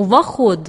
وخذ